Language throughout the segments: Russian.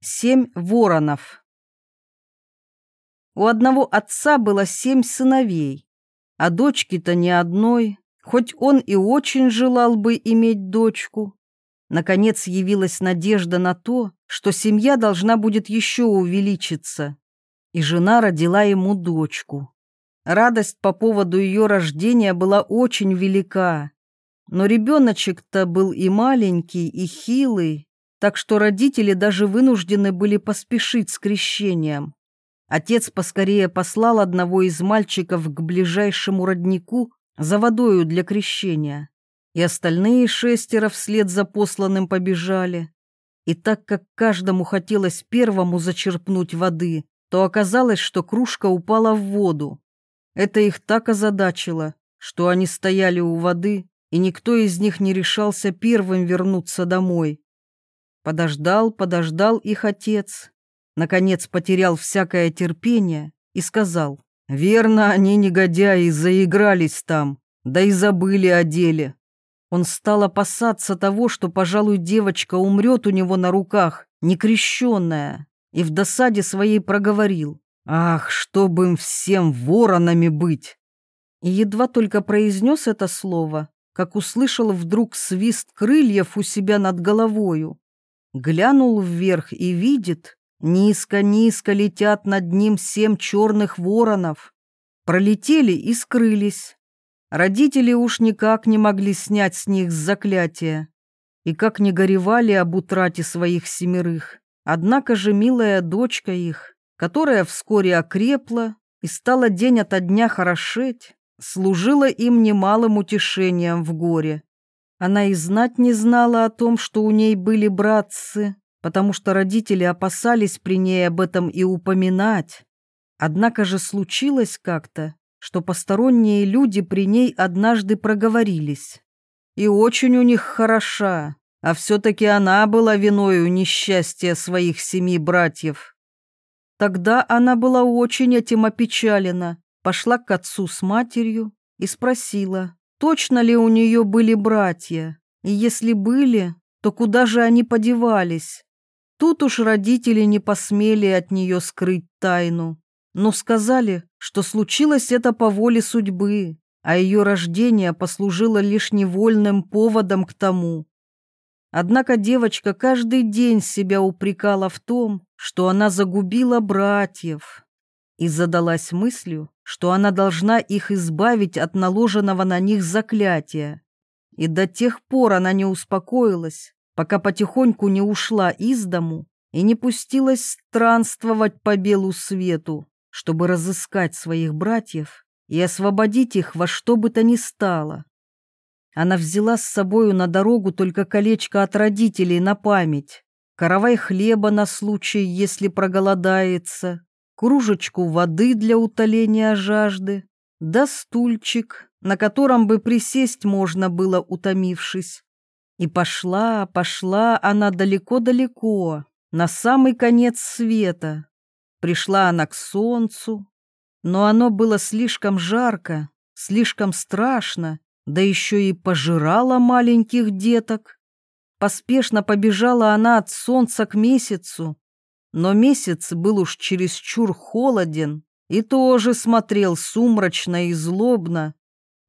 Семь воронов. У одного отца было семь сыновей, а дочки-то ни одной, хоть он и очень желал бы иметь дочку. Наконец явилась надежда на то, что семья должна будет еще увеличиться, и жена родила ему дочку. Радость по поводу ее рождения была очень велика, но ребеночек-то был и маленький, и хилый, так что родители даже вынуждены были поспешить с крещением. Отец поскорее послал одного из мальчиков к ближайшему роднику за водою для крещения, и остальные шестеро вслед за посланным побежали. И так как каждому хотелось первому зачерпнуть воды, то оказалось, что кружка упала в воду. Это их так озадачило, что они стояли у воды, и никто из них не решался первым вернуться домой. Подождал, подождал их отец. Наконец потерял всякое терпение и сказал, «Верно, они, негодяи, заигрались там, да и забыли о деле». Он стал опасаться того, что, пожалуй, девочка умрет у него на руках, некрещенная, и в досаде своей проговорил, «Ах, чтобы им всем воронами быть!» И едва только произнес это слово, как услышал вдруг свист крыльев у себя над головою. Глянул вверх и видит, низко-низко летят над ним семь черных воронов. Пролетели и скрылись. Родители уж никак не могли снять с них заклятия. И как не горевали об утрате своих семерых. Однако же милая дочка их, которая вскоре окрепла и стала день ото дня хорошеть, служила им немалым утешением в горе. Она и знать не знала о том, что у ней были братцы, потому что родители опасались при ней об этом и упоминать. Однако же случилось как-то, что посторонние люди при ней однажды проговорились. И очень у них хороша, а все-таки она была виною несчастья своих семи братьев. Тогда она была очень этим опечалена, пошла к отцу с матерью и спросила, точно ли у нее были братья, и если были, то куда же они подевались. Тут уж родители не посмели от нее скрыть тайну, но сказали, что случилось это по воле судьбы, а ее рождение послужило лишь невольным поводом к тому. Однако девочка каждый день себя упрекала в том, что она загубила братьев, и задалась мыслью, что она должна их избавить от наложенного на них заклятия. И до тех пор она не успокоилась, пока потихоньку не ушла из дому и не пустилась странствовать по белу свету, чтобы разыскать своих братьев и освободить их во что бы то ни стало. Она взяла с собою на дорогу только колечко от родителей на память, каравай хлеба на случай, если проголодается, кружечку воды для утоления жажды, да стульчик, на котором бы присесть можно было, утомившись. И пошла, пошла она далеко-далеко, на самый конец света. Пришла она к солнцу, но оно было слишком жарко, слишком страшно, да еще и пожирала маленьких деток. Поспешно побежала она от солнца к месяцу, но месяц был уж чересчур холоден и тоже смотрел сумрачно и злобно,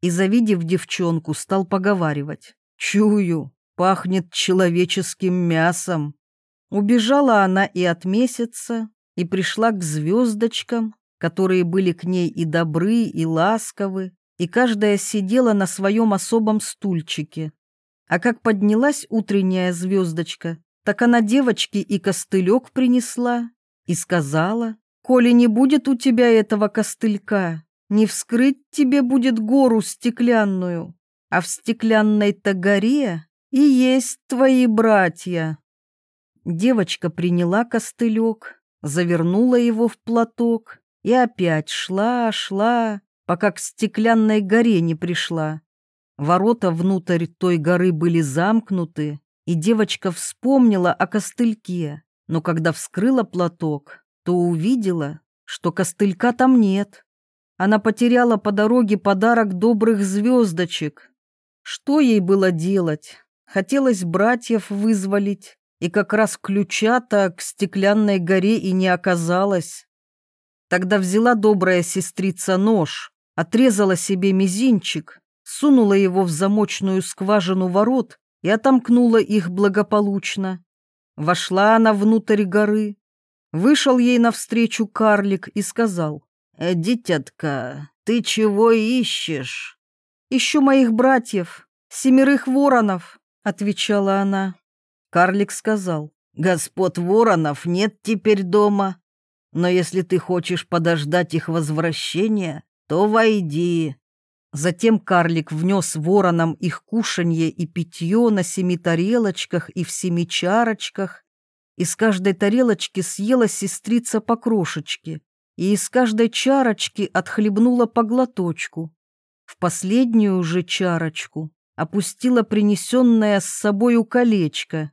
и, завидев девчонку, стал поговаривать. «Чую, пахнет человеческим мясом». Убежала она и от месяца, и пришла к звездочкам, которые были к ней и добры, и ласковы, и каждая сидела на своем особом стульчике. А как поднялась утренняя звездочка, так она девочке и костылек принесла и сказала, «Коли не будет у тебя этого костылька, не вскрыть тебе будет гору стеклянную, а в стеклянной-то горе и есть твои братья». Девочка приняла костылек, завернула его в платок и опять шла, шла, пока к стеклянной горе не пришла. Ворота внутрь той горы были замкнуты, и девочка вспомнила о костыльке, но когда вскрыла платок, то увидела, что костылька там нет. Она потеряла по дороге подарок добрых звездочек. Что ей было делать? Хотелось братьев вызволить, и как раз ключа-то к стеклянной горе и не оказалось. Тогда взяла добрая сестрица нож, отрезала себе мизинчик, сунула его в замочную скважину ворот и отомкнула их благополучно. Вошла она внутрь горы. Вышел ей навстречу карлик и сказал, «Э, «Дитятка, ты чего ищешь?» «Ищу моих братьев, семерых воронов», — отвечала она. Карлик сказал, «Господ воронов нет теперь дома, но если ты хочешь подождать их возвращения, то войди». Затем карлик внес воронам их кушанье и питье на семи тарелочках и в семи чарочках. Из каждой тарелочки съела сестрица по крошечке, и из каждой чарочки отхлебнула по глоточку. В последнюю же чарочку опустила принесенное с собою колечко,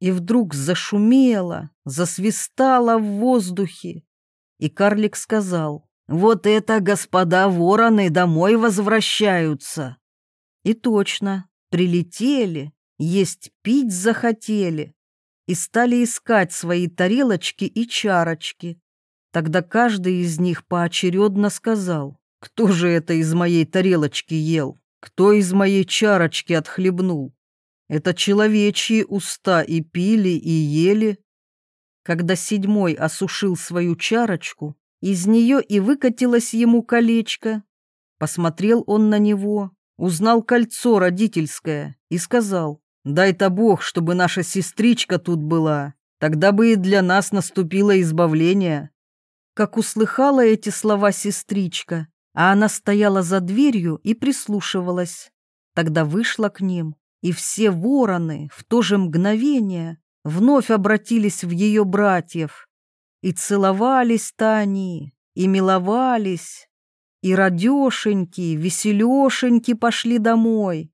и вдруг зашумело, засвистало в воздухе. И карлик сказал, «Вот это, господа вороны, домой возвращаются!» И точно, прилетели, есть пить захотели и стали искать свои тарелочки и чарочки. Тогда каждый из них поочередно сказал, «Кто же это из моей тарелочки ел? Кто из моей чарочки отхлебнул?» Это человечьи уста и пили, и ели. Когда седьмой осушил свою чарочку, из нее и выкатилось ему колечко. Посмотрел он на него, узнал кольцо родительское и сказал, «Дай-то Бог, чтобы наша сестричка тут была, тогда бы и для нас наступило избавление». Как услыхала эти слова сестричка, а она стояла за дверью и прислушивалась, тогда вышла к ним, и все вороны в то же мгновение вновь обратились в ее братьев. И целовались-то они, и миловались, и радешеньки, веселешеньки пошли домой.